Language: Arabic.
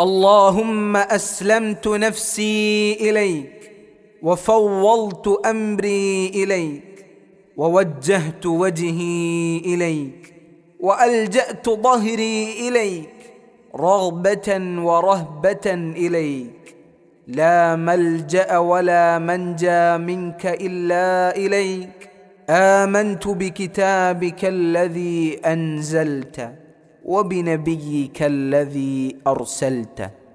اللهم أسلمت نفسي إليك وفوضت أمري إليك ووجهت وجهي إليك وألجأت ظهري إليك رغبة ورهبة إليك لا ملجأ ولا منجى منك إلا إليك آمنت بكتابك الذي أنزلت وبنبيك الذي ارسلته